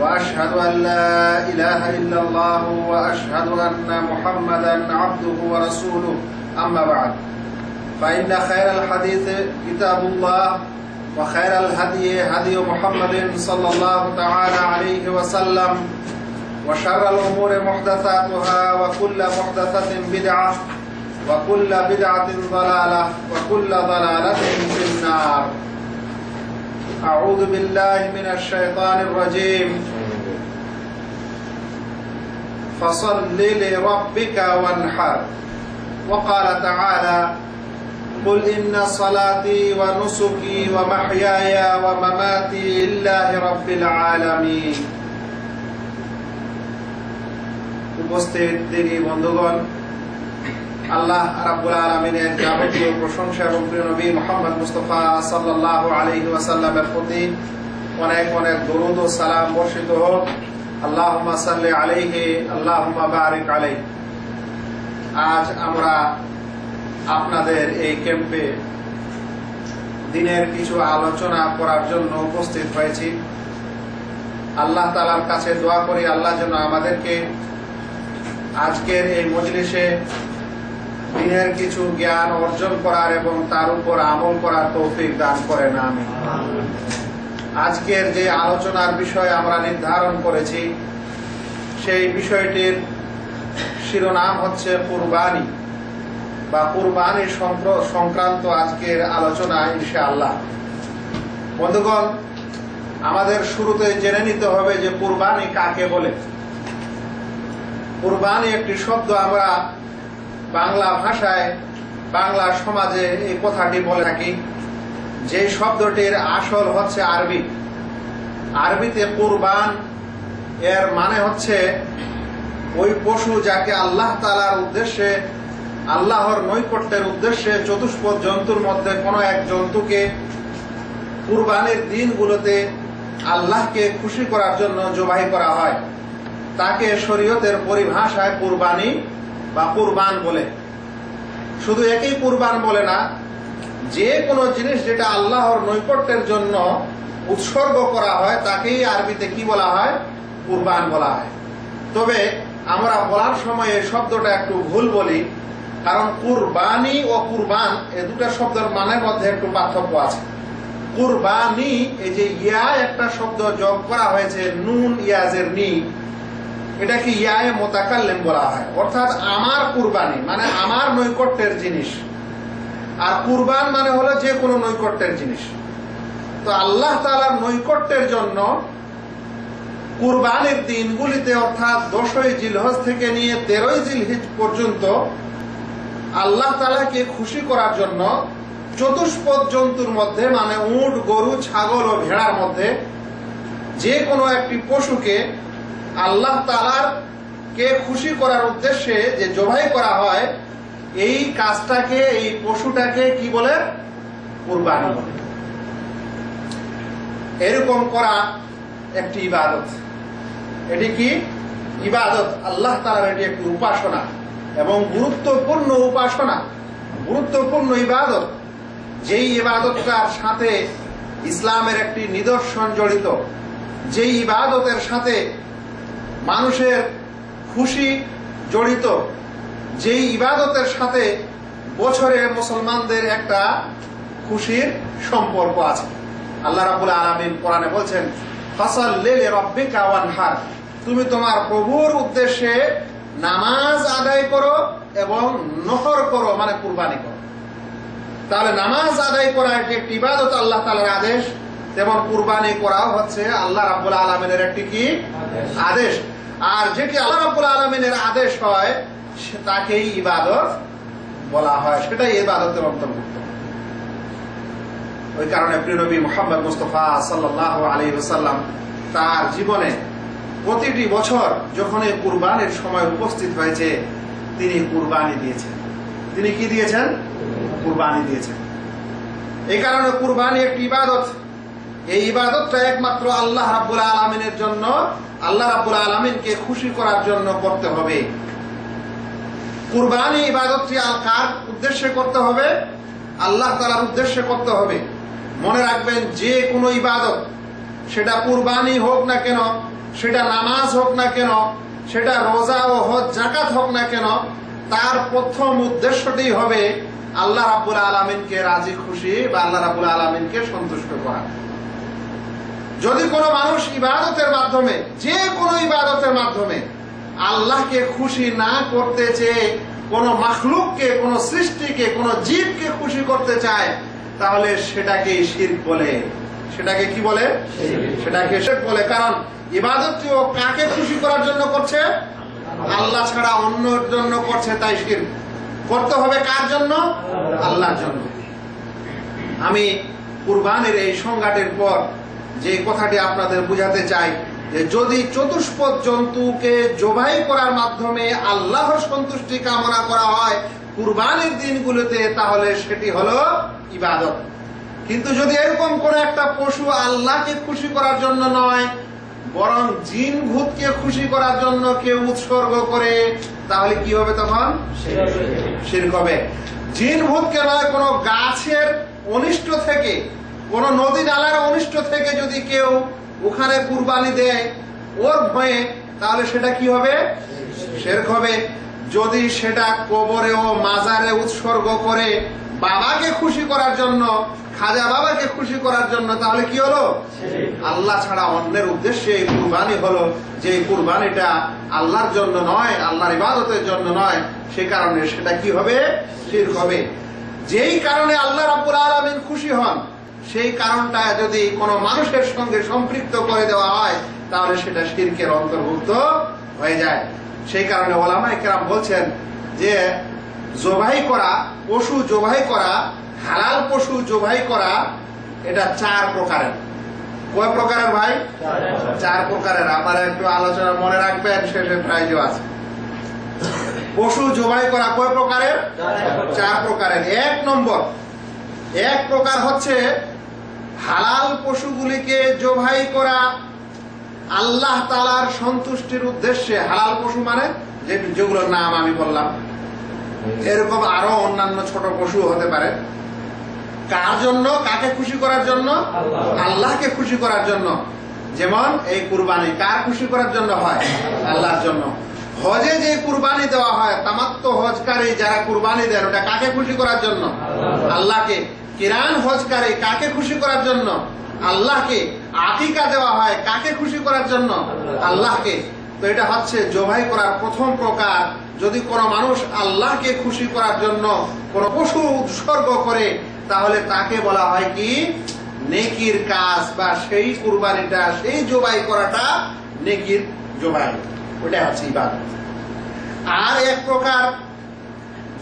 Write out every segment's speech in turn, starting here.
وأشهد أن لا إله إلا الله وأشهد أن محمدا عبده ورسوله. أما بعد فإن خير الحديث كتاب الله وخير الهدي هدي محمد صلى الله تعالى عليه وسلم وشر الأمور محدثاتها وكل محدثة بدعة وكل بدعة ضلالة وكل ضلالة في النار. أعوذ بالله من الشيطان الرجيم فصل لربك وانحر وقال تعالى قل إن صلاتي ونسكي ومحياي ومماتي لله رب العالمين উপস্থিত তিনি বন্ধুগণ আল্লাহ রাব্বুল আলমিনের যাবতীয় প্রশংসা এবং প্রিয় নবী মোহাম্মদ মুস্তফা সাল্লাহ আলহি ওয়াসাল্লামের প্রতি অনেক অনেক দরুদ ও সালাম বর্ষিত হোক। আল্লাহ সাল্লি আলাইহি আল্লাহ বারিক আলাই আজ আমরা আপনাদের এই ক্যাম্পে দিনের কিছু আলোচনা করার জন্য উপস্থিত হয়েছি। আল্লাহ তালার কাছে দোয়া করি, আল্লাহ যেন আমাদেরকে আজকের এই মজলিসে দিনের কিছু জ্ঞান অর্জন করার এবং তার উপর আমল করার তৌফিক দান করেন আমি আজকের যে আলোচনার বিষয় আমরা নির্ধারণ করেছি, সেই বিষয়টির শিরোনাম হচ্ছে কুরবানি বা কুরবানি সংক্রান্ত আজকের আলোচনা, ইনশাআল্লাহ। বন্ধুগণ, আমাদের শুরুতে জেনে নিতে হবে যে কুরবানি কাকে বলে। কুরবানি একটি শব্দ আমরা বাংলা ভাষায়, বাংলা সমাজে এই কথাটি বলে থাকি, যে শব্দটির আসল হচ্ছে আরবি। আরবিতে কুরবান, এর মানে হচ্ছে ওই পশু যাকে আল্লাহ তালার উদ্দেশ্যে, আল্লাহর নৈকট্যের উদ্দেশ্যে চতুষ্পদ জন্তুর মধ্যে কোনো এক জন্তুকে কুরবানির দিনগুলোতে আল্লাহকে খুশি করার জন্য জবাই করা হয়। তাকে শরীয়তের পরিভাষায় কুরবানি বা কুরবান বলে। শুধু একই কুরবান বলে না, যে কোনো জিনিস যেটা আল্লাহর নৈকট্যের জন্য উৎসর্গ করা হয়, তাকেই আরবিতে কি বলা হয়? কুরবান বলা হয়। তবে আমরা বলার সময় এই শব্দটা একটু ভুল বলি, কারণ কুরবানি ও কুরবান এ দুটা শব্দের মানের মধ্যে একটু পার্থক্য আছে। কুরবানি, এই যে ইয়া একটা শব্দ যোগ করা হয়েছে, নুন, ইয়াজের নি। এটাকে ইয়ায় মোতাকাল্লেম বলা হয়। অর্থাৎ আমার কুরবানি মানে আমার নৈকট্যের জিনিস। আর কুরবান মানে হলো যে কোনো নৈকট্যের জিনিস। তো আল্লাহ তালার নৈকট্যের জন্য কুরবানির দিনগুলিতে, অর্থাৎ দশই জিলহজ থেকে নিয়ে তেরোই জিলহিজ পর্যন্ত, আল্লাহ তালাকে খুশি করার জন্য চতুষ্পদ জন্তুর মধ্যে মানে উট, গরু, ছাগল ও ভেড়ার মধ্যে যে কোনো একটি পশুকে আল্লাহ তালার কে খুশি করার উদ্দেশ্যে যে জবাই করা হয়, এই কাজটাকে, এই পশুটাকে কি বলে? কুরবানি বলে। এরকম করা একটি ইবাদত। এটি কি? ইবাদত। আল্লাহ তালার এটি একটি উপাসনা এবং গুরুত্বপূর্ণ উপাসনা। গুরুত্বপূর্ণ ইবাদত। যেই ইবাদতটার সাথে ইসলামের একটি নিদর্শন জড়িত, যেই ইবাদতের সাথে মানুষের খুশি জড়িত। যেই ইবাদতের সাথে বছরে মুসলমানদের একটা খুশির সম্পর্ক আছে। আল্লাহ রাবুল আলমিন কোরআনে বলছেন ফসল লেলে রব্বে কাওয়ানহার তুমি তোমার প্রভুর উদ্দেশ্যে নামাজ আদায় করো এবং নহর করো মানে কুরবানি করো। তাহলে নামাজ আদায় করা এটি একটি ইবাদত আল্লাহ তালার আদেশ? তেমন কুরবানি করাও হচ্ছে আল্লাহ রাবুল আলমিনের একটি কি? আদেশ। আর যেটি আল্লাহ রাবুল আলমিনের আদেশ হয় তাকেই ইবাদত বলা হয়। সেটাই ইবাদতের অন্তর্ভুক্ত। ওই কারণে প্রিয়নবী মোহাম্মদ মুস্তফা সাল্লাহ আলী ওসাল্লাম তার জীবনে প্রতিটি বছর যখন এই কুরবানির সময় উপস্থিত হয়েছে, তিনি কুরবানি দিয়েছেন। তিনি কি দিয়েছেন? কুরবানি দিয়েছেন। এই কারণে কুরবানি একটি ইবাদত। এই ইবাদতটা একমাত্র আল্লাহ রাব্বুল আলমিনের জন্য, আল্লাহ রাব্বুল আলমিনকে খুশি করার জন্য করতে হবে। কুরবানি ইবাদতটি কার উদ্দেশ্যে করতে হবে? আল্লাহ তালার উদ্দেশ্যে করতে হবে। মনে রাখবেন, যে কোনো ইবাদত, সেটা কুরবানি হোক না কেন, সেটা নামাজ হোক না কেন, সেটা রোজা ও হজ জাকাত হোক না কেন, তার প্রথম উদ্দেশ্যটি হবে আল্লাহ রাবুল আলমিনকে রাজি, খুশি বা আল্লাহ রাবুল আলমিনকে সন্তুষ্ট করা। যদি কোনো মানুষ ইবাদতের মাধ্যমে যে কোনো ইবাদতের মাধ্যমে আল্লাহকে খুশি না করতে চেয়ে কোন মাখলুককে কোন সৃষ্টিকে কোন জীবকে খুশি করতে চায় তাহলে সেটাকে শির বলে। সেটাকে কি বলে? সেটাকে শিরক বলে। কারণ ইবাদতটি ও কাকে খুশি করার জন্য করছে? আল্লাহ ছাড়া অন্যর জন্য করছে তাই শির করতে হবে কার জন্য? আল্লাহর জন্য। আমি কুরবানির এই সংঘাটের পর যে কথাটি আপনাদের বুঝাতে চাই যে যদি চতুষ্পদ জন্তুকে জবাই করার মাধ্যমে আল্লাহর সন্তুষ্টি কামনা করা হয় কুরবানির দিনগুলোতে তাহলে সেটি হলো ইবাদত। কিন্তু যদি এরকম কোন একটা পশু আল্লাহকে খুশি করার জন্য নয় বরং জিন ভূতকে খুশি করার জন্য কেউ উৎসর্গ করে তাহলে কি হবে তখন? শিরক হবে। জিন ভূতকে নয় কোনো গাছের অনিষ্ট থেকে কোন নদী নালার অনিষ্ট থেকে যদি কেউ ওখানে কুরবানি দেয় ওর ভয়ে, তাহলে সেটা কি হবে? শেরক হবে। যদি সেটা কবরে ও মাজারে উৎসর্গ করে বাবাকে খুশি করার জন্য, খাজা বাবাকে খুশি করার জন্য, তাহলে কি হলো? আল্লাহ ছাড়া অন্যের উদ্দেশ্যে এই কুরবানি হলো। যে এই কুরবানিটা আল্লাহর জন্য নয়, আল্লাহর ইবাদতের জন্য নয়, সে কারণে সেটা কি হবে? শির হবে। যেই কারণে আল্লাহ রাব্বুল আলামিন খুশি হন সেই কারণটা যদি কোনো মানুষের সঙ্গে সম্পৃক্ত করে দেওয়া হয় তাহলে সেটা শিরকের অন্তর্ভুক্ত হয়ে যায়। সেই কারণে ওলামাই কেরাম বলছেন যে জবাই করা পশু জবাই করা হালাল পশু জবাই করা এটা চার প্রকারের। কয় প্রকারের ভাই? চার প্রকারের। আপনারা একটু আলোচনা মনে রাখবেন শেষে প্রাইজ আছে। পশু জবাই করা কয় প্রকারের। চার প্রকারের। এক নম্বর এক প্রকার হচ্ছে হালাল পশুগুলিকে জবাই করা আল্লাহ তালার সন্তুষ্টির উদ্দেশ্যে হালাল পশু মানে? যে যেগুলোর নাম আমি বললাম। এরকম আরও অন্যান্য ছোট পশু হতে পারে। কার জন্য? কাকে খুশি করার জন্য? আল্লাহকে খুশি করার জন্য। যেমন এই কুরবানি কার খুশি করার জন্য হয়? আল্লাহর জন্য। হজে যে কুরবানি দেওয়া হয় তামাত্ম হজকারী যারা কুরবানি দেন ওটা কাকে খুশি করার জন্য? আল্লাহকে। কিরান হজকারী কাকে খুশি করার জন্য? আল্লাহকে। আকিকা দেওয়া হয় কাকে খুশি করার জন্য? আল্লাহকে। তো এটা হচ্ছে জবাই করার প্রথম প্রকার। যদি কোনো মানুষ আল্লাহকে খুশি করার জন্য কোন পশু উৎসর্গ করে, তাহলে তাকে বলা হয় কি? নেকির কাজ বা সেই কুরবানিটা, সেই জবাই করাটা নেকির জবাই। ওটা হচ্ছে আর এক প্রকার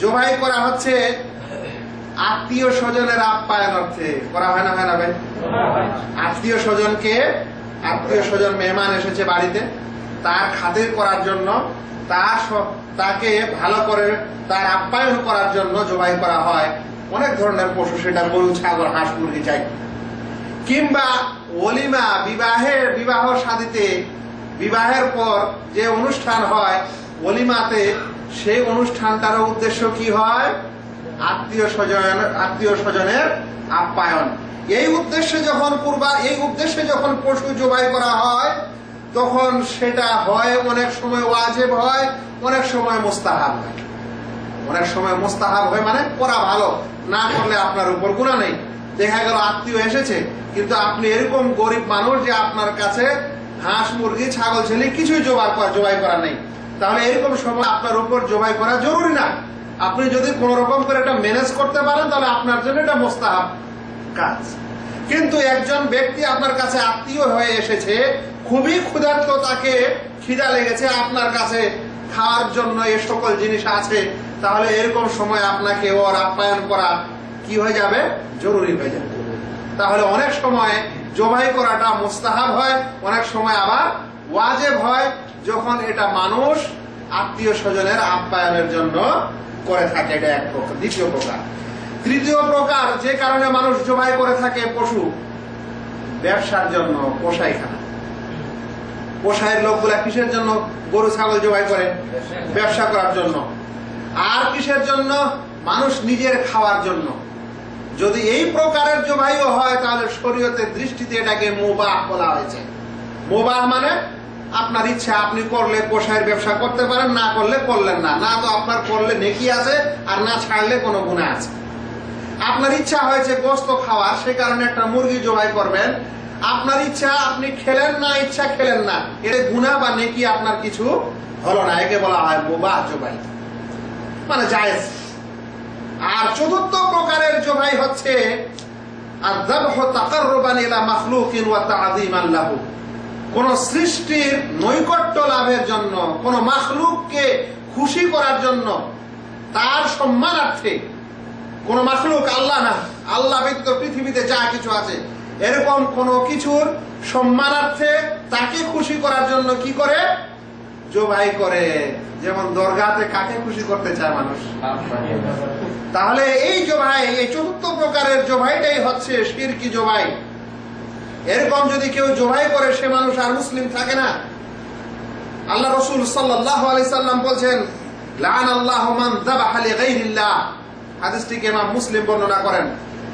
জবাই করা হচ্ছে আত্মীয় স্বজনের আপ্যায়ন অর্থে করা হয় না হয় না ভাই? আত্মীয় স্বজনকে, আত্মীয় স্বজন মেহমান এসেছে বাড়িতে, তার খাতির করার জন্য, তার তাকে ভালো করে তার আপ্যায়ন করার জন্য জবাই করা হয়। অনেক ধরনের পশু, সেটা গরু, ছাগল, হাঁস, মুরগি চাই কিংবা অলিমা বিবাহের বিবাহ সাদিতে বিবাহের পর যে অনুষ্ঠান হয়, অলিমাতে, সেই অনুষ্ঠানটার উদ্দেশ্য কি হয়? আত্মীয় স্বজন আত্মীয় স্বজনের আপ্যায়ন। এই উদ্দেশ্যে যখন পূর্বা, এই উদ্দেশ্যে যখন পশু জবাই করা হয়, তখন সেটা হয় অনেক সময় ওয়াজেব হয়, অনেক সময় মোস্তাহাব হয়। অনেক সময় মোস্তাহাব হয় মানে করা ভালো, না করলে আপনার উপর গুণা নেই। দেখা গেল আত্মীয় এসেছে, কিন্তু আপনি এরকম গরিব মানুষ যে আপনার কাছে হাঁস, মুরগি, ছাগল, ছেলে কিছুই জবাই করা জবাই করা নেই। তাহলে এরকম সময় আপনার উপর জবাই করা জরুরি না। আপনি যদি কোন রকম করে এটা ম্যানেজ করতে পারেন, তাহলে আপনার জন্য এটা মোস্তাহাব কাজ। কিন্তু একজন ব্যক্তি আপনার কাছে আত্মীয় হয়ে এসেছে, খুবই ক্ষুধার্ত, তাকে খিদা লেগেছে, আপনার কাছে খাওয়ার জন্য এ সকল জিনিস আছে, তাহলে এরকম সময় আপনাকে ওর আপ্যায়ন করা কি হয়ে যাবে? জরুরি হয়ে যাবে। তাহলে অনেক সময় জবাই করাটা মোস্তাহাব হয়, অনেক সময় আবার ওয়াজেব হয়, যখন এটা মানুষ আত্মীয় স্বজনের আপ্যায়নের জন্য করে থাকে, এটা এক প্রকার। দ্বিতীয় প্রকার। তৃতীয় প্রকার, যে কারণে মানুষ জবাই করে থাকে পশু, ব্যবসার জন্য পোষাইখানা। পোষায়ের লোকগুলা কিসের জন্য? গরু, ছাগল জবাই করে? ব্যবসা করার জন্য। আর কিসের জন্য? মানুষ নিজের খাওয়ার জন্য। যদি এই প্রকারের জবাইও হয়, তাহলে শরীয়তের দৃষ্টিতে এটাকে মোবাহ বলা হয়েছে। মোবাহ মানে আপনার ইচ্ছা, আপনি করলে পোষায়ের ব্যবসা করতে পারেন, না করলে করলেন না। না তো আপনার করলে নেকি আছে, আর না ছাড়লে কোনো গুণা আছে। আপনার ইচ্ছা হয়েছে গোস্ত খাওয়ার, সে কারণে একটা মুরগি জবাই করবেন। আপনার ইচ্ছা, আপনি খেলেন না, ইচ্ছা খেলেন না। এর গুণা বা নেকি আপনার কিছু হলো না। একে বলা হয় মোবাহ জবাই মানে জায়েজ। আর চতুর্থ প্রকারের জবাই হচ্ছে আযাবহু তাকাররুবান ইলা মাখলুকিন ওয়া তা'যীমান লাহু। কোন সৃষ্টির নৈকট্য লাভের জন্য, কোন মাখলুককে খুশি করার জন্য, তার সম্মানার্থে কোন মাখলুক আল্লাহ না। আল্লাহ ব্যতীত পৃথিবীতে যা কিছু আছে, এরকম কোন কিছুর সম্মানার্থে তাকে খুশি করার জন্য কি করে? জবাই করে। যেমন দরগাতে কাকে খুশি করতে চায় মানুষ? তাহলে এই জবাই, এই চতুর্থ প্রকারের জবাইটাই হচ্ছে শিরকি জবাই। এরকম যদি কেউ জবাই করে, সে মানুষ আর মুসলিম থাকে না। আল্লাহ রসুল সাল্লাহ আলি সাল্লাম বলছেন, লান আল্লাহ মুসলিম বর্ণনা করেন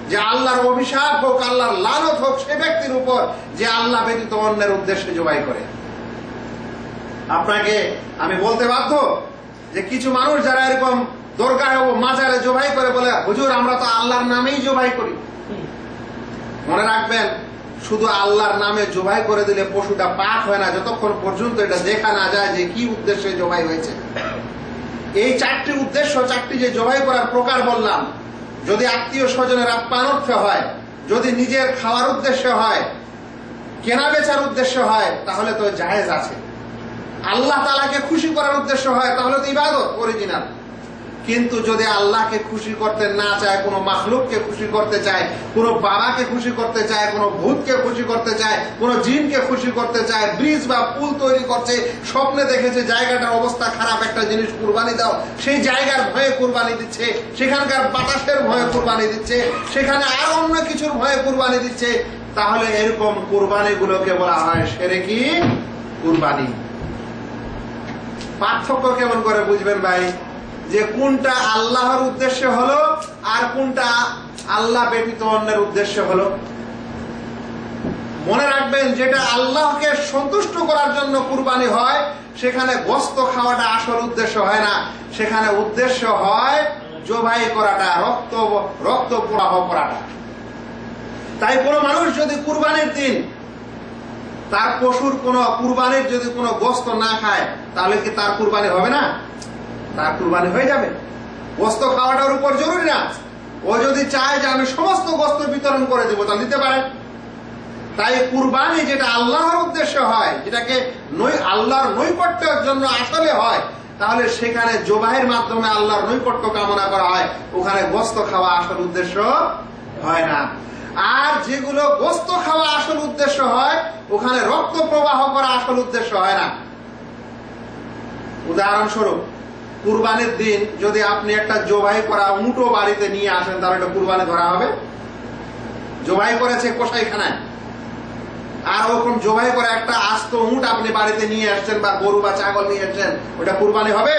যে আল্লাহর অভিশাপ হোক, আল্লাহর লানত হোক, সে ব্যক্তির উপর যে আল্লাহ ব্যতীত অন্যের উদ্দেশ্যে জবাই করে। আপনাকে আমি বলতে বাধ্য যে কিছু মানুষ যারা এরকম দরগায় ও মাজারে জবাই করে বলে, হুজুর, আমরা তো আল্লাহর নামেই জবাই করি। মনে রাখবেন শুধু আল্লাহর নামে জবাই করে দিলে পশুটা পাক হয় না, যতক্ষণ পর্যন্ত এটা দেখা না যায় যে কি উদ্দেশ্যে জবাই হয়েছে। এই চারটি উদ্দেশ্য, চারটি যে জবাই করার প্রকার বললাম, যদি আত্মীয় স্বজনের আপ্যায়নার্থে হয়, যদি নিজের খাওয়ার উদ্দেশ্যে হয়, কেনা বেচার উদ্দেশ্য হয়, তাহলে তো জাহেজ আছে। আল্লাহ তালাকে খুশি করার উদ্দেশ্য হয়, তাহলে তো ইবাদত অরিজিনাল কিন্তু যদি আল্লাহকে খুশি করতে না চায়, কোনো মাখলুককে খুশি করতে চায়, কোনো বাবাকে খুশি করতে চায়, কোনো ভূতকে খুশি করতে চায়, কোনো জিনকে খুশি করতে চায়, ব্রিজ বা পুল তৈরি করছে, স্বপ্নে দেখেছে জায়গাটার অবস্থা খারাপ, একটা জিনিস কুরবানি দাও, সেই জায়গার ভয়ে কুরবানি দিচ্ছে, সেখানকার বাতাসের ভয়ে কুরবানি দিচ্ছে, সেখানে আর অন্য কিছুর ভয়ে কুরবানি দিচ্ছে, তাহলে এরকম কুরবানি গুলোকে বলা হয় সেরে কি? কুরবানি। পার্থক্য কেমন করে বুঝবেন ভাই? যে কোনটা আল্লাহর উদ্দেশ্যে হলো আর কোনটা আল্লাহ ব্যতীত অন্যের উদ্দেশ্যে হলো। মনে রাখবেন, যেটা আল্লাহকে সন্তুষ্ট করার জন্য কুরবানি হয়, সেখানে গোস্ত খাওয়াটা আসল উদ্দেশ্য হয় না। সেখানে উদ্দেশ্য হয় জবাই করাটা, রক্ত রক্ত প্রবাহ করাটা। তাই কোনো মানুষ যদি কুরবানির দিন তার পশুর কোন কুরবানির যদি কোনো গোস্ত না খায়, তাহলে কি তার কুরবানি হবে না? তার কুরবানি হয়ে যাবে। গোস্ত খাওয়াটার উপর জরুরি না। ও যদি চায় যে আমি সমস্ত গোস্ত বিতরণ করে দেবো তাহলে দিতে পারে। তাই কুরবানি যেটা আল্লাহর উদ্দেশ্য হয়, যেটাকে নৈ- আল্লাহর নৈকট্যের জন্য আসলে হয়, তাহলে সেখানে জবাহের মাধ্যমে আল্লাহর নৈকট্য কামনা করা হয়। ওখানে গোস্ত খাওয়া আসল উদ্দেশ্য হয় না। আর যেগুলো গোস্ত খাওয়া আসল উদ্দেশ্য হয়, ওখানে রক্ত প্রবাহ করা আসল উদ্দেশ্য হয় না। উদাহরণস্বরূপ কুরবানির দিন যদি আপনি একটা জবাই করা উঁটো বাড়িতে নিয়ে আসেন, তাহলে এটা কুরবানি ধরা হবে। জবাই করেছে কষাইখানায়। আর ওরকম জবাই করে একটা আস্ত উঁট আপনি বাড়িতে নিয়ে আসছেন বা গরু বা ছাগল নিয়ে আসছেন, ওটা কুরবানি হবে?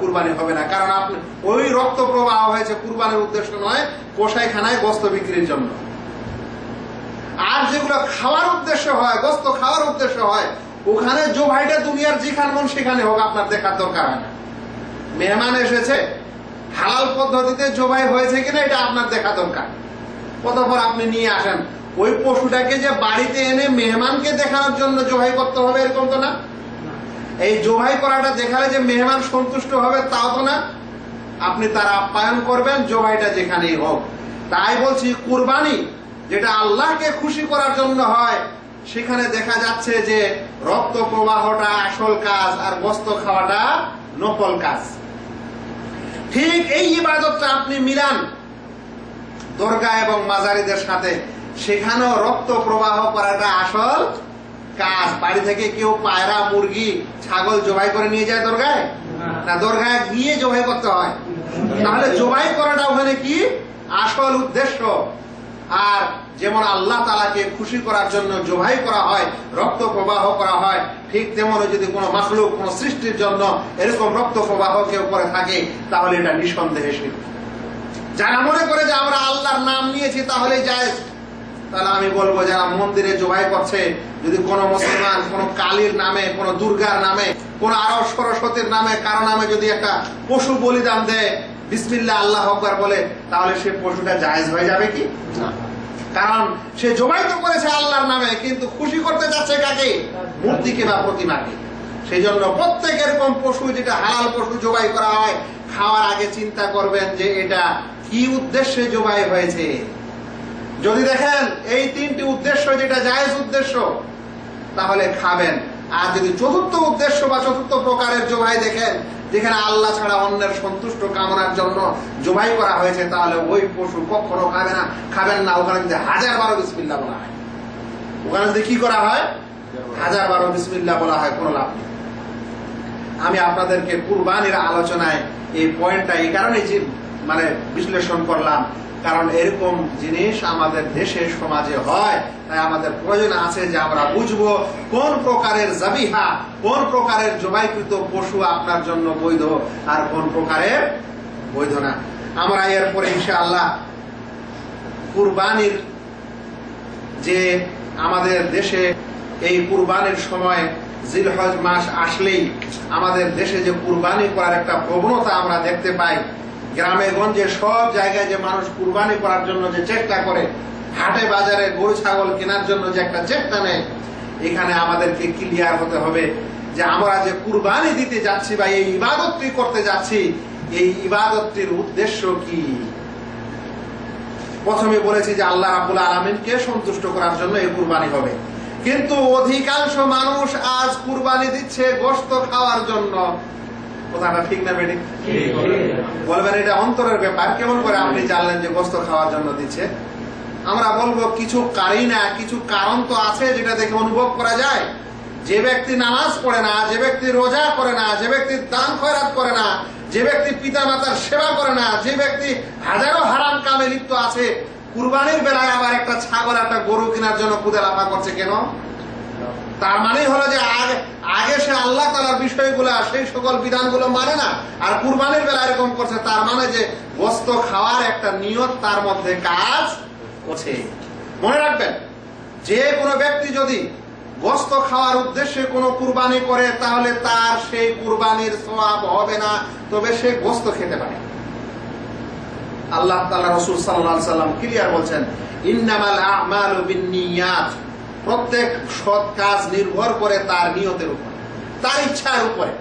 কুরবানি হবে না। কারণ আপনি, ওই রক্ত প্রবাহ হয়েছে কুরবানির উদ্দেশ্য নয়, কষাইখানায় গোস্ত বিক্রির জন্য। আর যেগুলো খাওয়ার উদ্দেশ্য হয়, গোস্ত খাওয়ার উদ্দেশ্য হয়, ওখানে জবাইটা দুনিয়ার যেখান মন সেখানে হোক, আপনার দেখার দরকার হয় না। মেহমান এসেছে। হালাল পদ্ধতিতে জবাই হয়েছে কিনা এটা আপনার দেখা দরকার। কতক্ষণ আপনি নিয়ে আসেন। ওই পশুটাকে যে বাড়িতে এনে মেহমানকে দেখানোর জন্য জবাই করতে হবে এরকম তো না? এই জবাই করাটা দেখালে যে মেহমান সন্তুষ্ট হবে তাও তো না? আপনি তার আপ্যায়ন করবেন, জবাইটা যেখানেই হোক। তাই বলছি, কুরবানি যেটা আল্লাহকে খুশি করার জন্য হয়, সেখানে দেখা যাচ্ছে যে রক্ত প্রবাহটা আসল কাজ আর বস্ত্র খাওয়াটা নকল কাজ। ঠিক এই ইবাদতটা আপনি মিলান। দরগা এবং মাজারিদের সাথে। সেখানেও রক্ত প্রবাহ করাটা আসল কাজ। বাড়ি থেকে কেউ পায়রা, মুরগি, ছাগল জবাই করে নিয়ে যায় দরগায়? না, দরগায় গিয়ে জবাই করতে হয়। তাহলে জবাই করাটা ওখানে কি? আসল উদ্দেশ্য। আর যেমন আল্লাহ তালাকে খুশি করার জন্য জবাই করা হয়, রক্ত প্রবাহ করা হয়, ঠিক তেমন যদি কোনো মাখলুক, কোনো সৃষ্টির জন্য এরকম রক্ত প্রবাহ কেউ করে থাকে, তাহলে এটা নিঃসন্দেহে শিল্প যারা মনে করে যে আমরা আল্লাহর নাম নিয়েছি তাহলে যায় তাহলে আমি বলব, যারা মন্দিরে জবাই করছে, যদি কোনো মুসলমান, কোন কালীর নামে, কোন দুর্গার নামে, কোন আরও সরস্বতীর নামে, কারও নামে যদি একটা পশু বলিদান দেয় বিসমিল্লা আল্লাহ আকবার বলে, তাহলে সে পশুটা জায়েজ হয়ে যাবে কি? কারণ সে জবাই তো করেছে আল্লাহর নামে, কিন্তু খুশি করতে যাচ্ছে কাকে? মূর্তিকে বা প্রতিমাকে। সেই জন্য প্রত্যেক এরকম পশু যেটা হালাল পশু জবাই করা হয়, খাওয়ার আগে চিন্তা করবেন যে এটা কি উদ্দেশ্যে জবাই হয়েছে। যদি দেখেন এই তিনটি উদ্দেশ্য যেটা জায়েজ উদ্দেশ্য, তাহলে খাবেন। আর যদি চতুর্থ উদ্দেশ্য বা চতুর্থ প্রকারের জবাই দেখেন যেখানে আল্লাহ ছাড়া অন্যের সন্তুষ্ট কামনার জন্য জবাই করা হয়েছে, তাহলে ওই পশু কখনো খাবে না। খাবেন না, ওখানে যদি হাজার বারো বিসমিল্লা বলা হয়। ওখানে যদি কি করা হয়? হাজার বারো বিসমিল্লা বলা হয়, কোনো লাভ নেই। আমি আপনাদেরকে কুরবানির আলোচনায় এই পয়েন্টটা এই কারণে যে মানে বিশ্লেষণ করলাম কারণ এরকম জিনিস আমাদের দেশে, সমাজে হয়, তাই আমাদের প্রয়োজন আছে যে আমরা বুঝব কোন প্রকারের জাবিহা, কোন প্রকারের জবাইকৃত পশু আপনার জন্য বৈধ আর কোন প্রকারের বৈধ না। আমরা এরপরে ইনশাআল্লাহ কুরবানির যে আমাদের দেশে এই কুরবানির সময় জিলহজ মাস আসলেই আমাদের দেশে যে কুরবানি করার একটা প্রবণতা আমরা দেখতে পাই গ্রামে, গঞ্জে, সব জায়গায় যে মানুষ কুরবানি করার জন্য যে চেষ্টা করে, হাটে, বাজারে গরু, ছাগল কেনার জন্য যে একটা চেষ্টা নেয়, এখানে আমাদেরকে ক্লিয়ার হতে হবে যে আমরা যে কুরবানি দিতে যাচ্ছি বা এই ইবাদতটি করতে যাচ্ছি, এই ইবাদতটির উদ্দেশ্য কি? প্রথমে বলেছি যে আল্লাহ রাবুল আলমিনকে সন্তুষ্ট করার জন্য এই কুরবানি হবে। কিন্তু অধিকাংশ মানুষ আজ কুরবানি দিচ্ছে গোস্ত খাওয়ার জন্য। কথাটা ঠিক না বেটি? বলবেন, এটা অন্তরের ব্যাপার। কেমন করে আপনি জানলেন যে খাওয়ার জন্য দিচ্ছে? আমরা বলব, কিছু কারিনা কিছু কারণ তো আছে যেটা দেখে অনুভব করা যায়। যে ব্যক্তি নামাজ পড়ে না, যে ব্যক্তি রোজা করে না, যে ব্যক্তি দান খয়রাত করে না, যে ব্যক্তি পিতা মাতার সেবা করে না, যে ব্যক্তি হাজারো হারাম কামে লিপ্ত আছে, কুরবানির বেলায় আবার একটা ছাগল, একটা গরু কেনার জন্য কুদে লাফা করছে কেন? তার মানে হলো যে আগে আগে সে আল্লাহ তালার বিষয়গুলো সেই সকল বিধানগুলো মানে না, আর কুরবানির বেলা এরকম করছে, তার মানে যে গোস্ত খাওয়ার একটা নিয়ত তার মধ্যে কাজ করছে। মনে রাখবেন, যে কোনো ব্যক্তি যদি গোস্ত খাওয়ার উদ্দেশ্যে কোনো কুরবানি করে, তাহলে তার সেই কুরবানির সওয়াব হবে না, তবে সে গোস্ত খেতে পারে। আল্লাহ তালা রাসূল সাল্লাম ক্লিয়ার বলছেন, ইন্নামাল আ'মালু বিন্নিয়াত প্রত্যেক সৎ কাজ নির্ভর করে তার নিয়তের উপর, তার ইচ্ছার উপরে।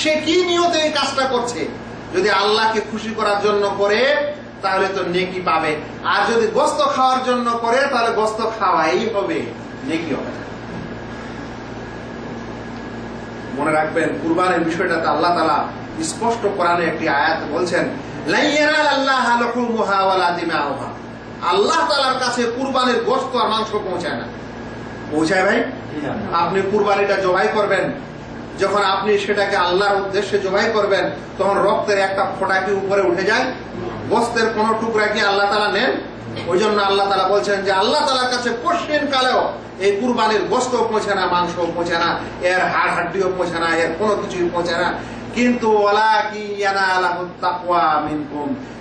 সে কি নিয়তে এই কাজটা করছে? যদি আল্লাহকে খুশি করার জন্য করে, তাহলে তো নেকি পাবে। আর যদি গোস্ত খাওয়ার জন্য করে, তাহলে গোস্ত খাওয়াই হবে, নেকি হবে মনে রাখবেন, কুরবানের বিষয়টাতে আল্লাহ তালা স্পষ্ট কোরআনে একটি আয়াত বলছেন আল্লাহ তালার কাছে কুরবানির গোস্ত আর মাংস পৌঁছায় না। পৌঁছায় ভাই? আপনি কুরবানিটা জবাই করবেন। যখন আপনি সেটাকে আল্লাহর উদ্দেশ্যে জবাই করবেন তখন রক্তের একটা ফোঁটা কি উপরে উঠে যায়? গোস্তের কোন টুকরা কি আল্লাহ তালা নেন? ওই জন্য আল্লাহ তালা বলছেন যে আল্লাহ তালার কাছে পশ্চিম কালেও এই কুরবানির গোস্ত পৌঁছে না মাংস পৌঁছে না এর হাড় হাড্ডিও পৌঁছে না এর কোনো কিছুই পৌঁছে না। কিন্তু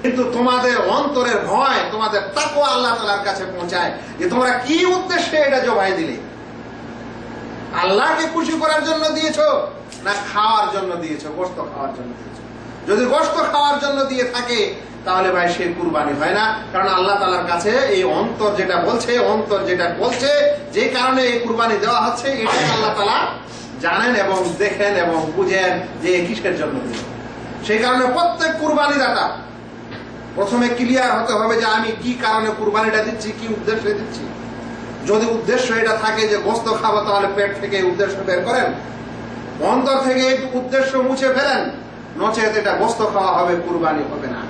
কিন্তু তোমাদের অন্তরের ভয়, তোমাদের তাকুয়া আল্লাহ তালার কাছে পৌঁছায় যে তোমরা কি উদ্দেশ্যে এটা জবাই দিলে? আল্লাহকে খুশি করার জন্য দিয়েছ না খাওয়ার জন্য দিয়েছ? গোস্ত খাওয়ার জন্য দিয়েছ। যদি গোস্ত খাওয়ার জন্য দিয়ে থাকে, তাহলে ভাই সে কুরবানি হয় না। কারণ আল্লাহ তালার কাছে এই অন্তর যেটা বলছে, অন্তর যেটা বলছে, যে কারণে এই কুরবানি দেওয়া হচ্ছে এটা আল্লাহ তালা জানেন এবং দেখেন এবং বুঝেন যে কিসের জন্য সেই কারণে প্রত্যেক কুরবানি দাতা প্রথমে ক্লিয়ার হতে হবে যে আমি কি কারণে কুরবানিটা দিচ্ছি, কি উদ্দেশ্যে দিচ্ছি। যদি উদ্দেশ্য এটা থাকে যে গোস্ত খাব, তাহলে পেট থেকে উদ্দেশ্য বের করেন। অন্তর থেকে উদ্দেশ্য মুছে ফেলেন, নচেত এটা গোস্ত খাওয়া হবে, কুরবানি হবে না।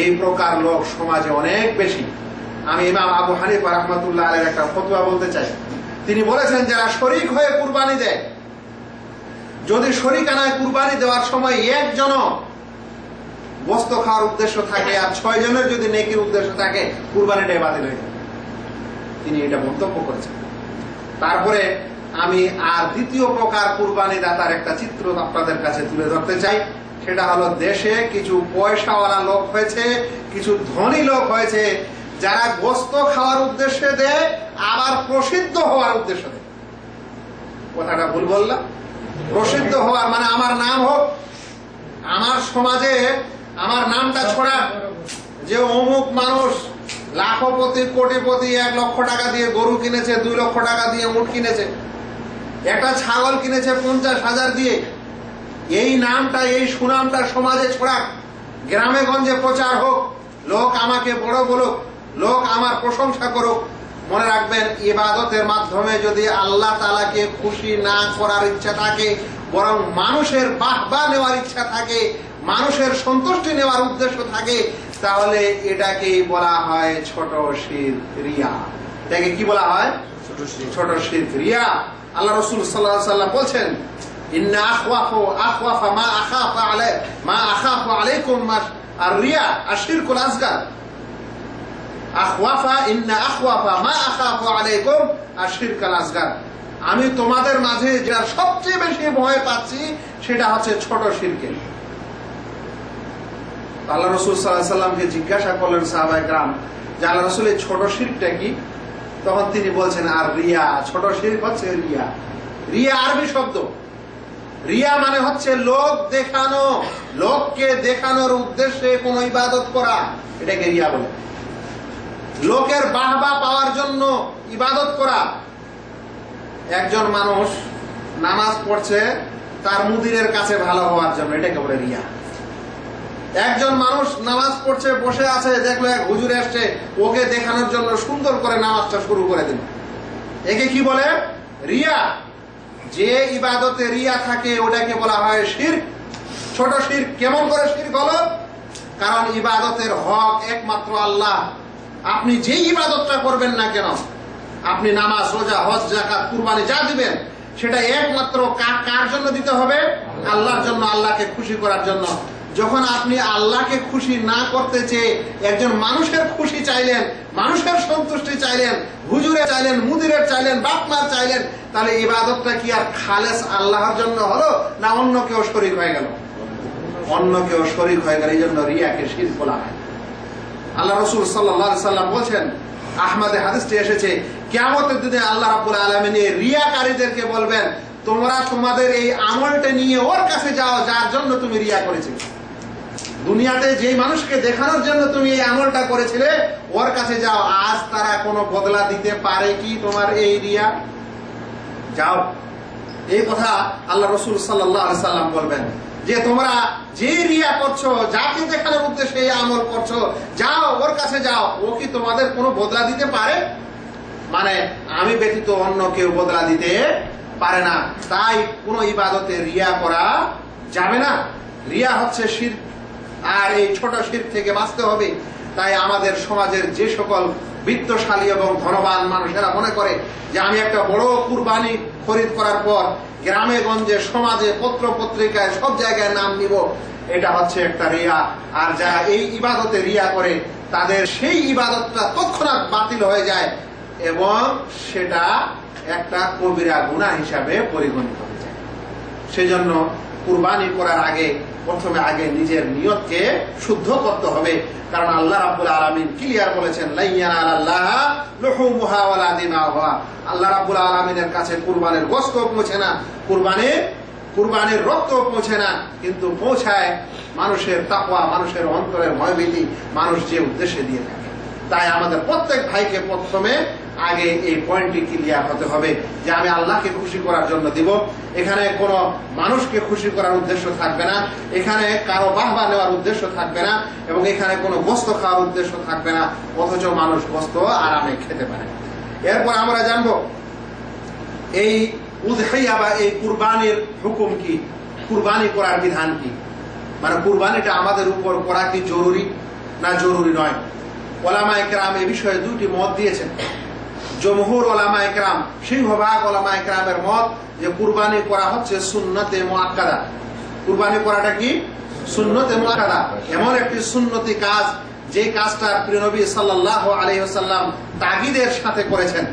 এই প্রকার লোক সমাজে অনেক বেশি। আমি ইমাম আবু হানিফা রহমতুল্লাহ আলের একটা ফতুয়া বলতে চাই। তিনি বলেছেন, যারা শরিক হয়ে কুরবানি দেয় যদি শরিকানায় কুরবানি দেওয়ার সময় একজন বস্ত খাওয়ার উদ্দেশ্য থাকে আর ছয় জনের যদি নেকির উদ্দেশ্য থাকে, কুরবানিটাই বাতিল হয়ে যাবে। তিনি এটা মন্তব্য করেছেন। তারপরে আমি আর দ্বিতীয় প্রকার কুরবানি দাতার একটা চিত্র আপনাদের কাছে তুলে ধরতে চাই। সেটা হলো দেশে কিছু পয়সাওয়ালা লোক হয়েছে, কিছু ধনী লোক হয়েছে, যারা গোস্ত খাওয়ার উদ্দেশ্যে দেয়, আবার প্রসিদ্ধ হওয়ার উদ্দেশ্যে দেয়। কথাটা ভুল বললাম। প্রসিদ্ধ হওয়ার মানে আমার নাম হোক, আমার সমাজে আমার নামটা ছড়া যে অমুক মানুষ লাখপতি কোটিপতি এক লক্ষ টাকা দিয়ে গরু কিনেছে, দুই লক্ষ টাকা দিয়ে উট কিনেছে, একটা ছাগল কিনেছে পঞ্চাশ হাজার দিয়ে, এই নামটা, এই সুনামটা সমাজে ছড়াক, গ্রামে গঞ্জে প্রচার হোক, লোক আমাকে বড় বলুক, লোক আমার প্রশংসা করুক মনে রাখবেন ইবাদতের মাধ্যমে যদি আল্লাহ তালাকে খুশি না করার ইচ্ছা থাকে বরং মানুষের বাহবা নেওয়ার ইচ্ছা থাকে মানুষের সন্তুষ্টি নেওয়ার উদ্দেশ্য থাকে তাহলে এটাকে বলা হয় ছোট শির রিয়া। এটাকে কি বলা হয়? ছোট শির। রিয়া। আল্লাহ রসুল সাল্লাহ সাল্লাম বলছেন ইন্না আখওয়াফু আখওয়াফা মা আখাফা আলাই মা আখাফু আলাইকুম মা আর রিয়া আশিরকুল আসগার আমি তোমাদের মাঝে যেটা সবচেয়ে বেশি ভয় পাচ্ছি, সেটা হচ্ছে ছোট শিরকে। আল্লাহ রসুল জিজ্ঞাসা করলেন গ্রাম যে আল্লাহ রসুল, এই ছোট শিরটা কি? তখন তিনি বলছেন, আর রিয়া, ছোট শির হচ্ছে রিয়া। রিয়া আরবি শব্দ। রিয়া মানে হচ্ছে লোক দেখানো, লোককে দেখানোর উদ্দেশ্যে কোন ইবাদত করা। এটাকে রিয়া বলে। লোকের বাহবা পাওয়ার জন্য ইবাদত করা। একজন মানুষ নামাজ পড়ছে, তার মুদিরের কাছে ভালো হওয়ার জন্য এটাকে বলে রিয়া। একজন মানুষ নামাজ পড়ছে, বসে আছে, দেখল এক হুজুর এসছে, ওকে দেখানোর জন্য সুন্দর করে নামাজটা শুরু করে দিল। একে কি বলে? রিয়া। যে ইবাদতে রিয়া থাকে, ওটাকে বলা হয় শির ছোট শির কেমন করে শির হলো কারণ ইবাদতের হক একমাত্র আল্লাহ। আপনি যে ইবাদতটা করবেন না কেন, আপনি নামাজ, রোজা, হজ জাকাত কুরবানি যা দিবেন, সেটা একমাত্র কার জন্য দিতে হবে? আল্লাহর জন্য, আল্লাহকে খুশি করার জন্য। যখন আপনি আল্লাহকে খুশি না করতে চেয়ে একজন মানুষের খুশি চাইলেন, মানুষের সন্তুষ্টি চাইলেন, হুজুরে চাইলেন, মুদিরের চাইলেন, বাপমার চাইলেন, তাহলে ইবাদতটা কি আর খালেস আল্লাহর জন্য হলো না অন্য কেউ শরিক হয়ে গেল? অন্য কেউ শরিক হয়ে গেল, এই জন্য রিয়াকে শির বলা হয়। আল্লাহ রসুল সাল্লাহ সাল্লাম বলছেন, আহমদে হাদিসটি এসেছে কেমতের দিনে আল্লাহ রাবুল আলমিন রিয়াকারীদেরকে বলবেন, তোমরা তোমাদের এই আমলটা নিয়ে ওর কাছে যাও, যার জন্য তুমি রিয়া করেছিলে। দুনিয়াতে যে মানুষকে দেখানোর জন্য তুমি এই আমলটা করেছিলে, ওর কাছে যাও। আজ তারা কোনো বদলা দিতে পারে কি তোমার এই রিয়া? যাও। এই কথা আল্লাহ রসুল সাল্লাহ সাল্লাম বলবেন। যে তোমরা যে রিয়া করছ যাকে দেখানোর উদ্দেশ্যে আমল করছ, যাও, ওর কাছে যাও, ও কি তোমাদের কোনো বদলা দিতে পারে? মানে আমি ব্যতীত অন্য কেউ বদলা দিতে পারে না। তাই কোন ইবাদতে রিয়া করা যাবে না। রিয়া হচ্ছে শির আর এই ছোট শির থেকে বাঁচতে হবে। তাই আমাদের সমাজের যে সকল বিত্তশালী এবং ধনবান মানুষেরা মনে করে যে, আমি একটা বড় কুরবানি খরিদ করার পর গ্রামে গঞ্জে সমাজে পত্র পত্রিকায় সব জায়গায় নাম নিব। এটা হচ্ছে একটা রিয়া। আর যারা এই ইবাদতে রিয়া করে, তাদের সেই ইবাদতটা তৎক্ষণাৎ বাতিল হয়ে যায় এবং সেটা একটা কবিরা গুণা হিসাবে পরিগণিত হয়ে যায়। সেজন্য কুরবানি করার আগে প্রথমে আগে নিজের নিয়তকে শুদ্ধ করতে হবে। কারণ আল্লাহ রাবুল আলমিন ক্লিয়ার বলেছেন আল্লাহ রাবুল আলামিনের কাছে কুরবানের গোস্ত পৌঁছে না। কুরবানের কুরবানের রক্ত পৌঁছে না। কিন্তু পৌঁছায় মানুষের তাকওয়া, মানুষের অন্তরের ভয়ভীতি, মানুষ যে উদ্দেশ্যে দিয়ে থাকে। তাই আমাদের প্রত্যেক ভাইকে প্রথমে আগে এই পয়েন্টটি ক্লিয়ার হতে হবে যে আমি আল্লাহকে খুশি করার জন্য দিব। এখানে কোনো মানুষকে খুশি করার উদ্দেশ্য থাকবে না। এখানে কারও বাহবা নেওয়ার উদ্দেশ্য থাকবে না এবং এখানে কোনো গোস্ত খাওয়ার উদ্দেশ্য থাকবে না, অথচ মানুষ গোস্ত আরামে খেতে পারে। এরপর আমরা জানব, এই উদহাইয়া বা এই কুরবানির হুকুম কি? কুরবানি করার বিধান কি? মানে কুরবানিটা আমাদের উপর করা কি জরুরি না জরুরি নয়? ওলামা একরাম এ বিষয়ে দুটি মত দিয়েছেন। জমহুর ওলামা একরাম সিংহভাগ ওলামা একরামের মত যে কুরবানি করা হচ্ছে সুন্নতে মুআক্কাদা। কুরবানি করাটা কি? সুন্নতে মুআক্কাদা। এমন একটি সুন্নতি কাজ যে কাজটা প্রিয় নবী সাল্লাল্লাহু আলাইহি তাগিদের সাথে করেছেন।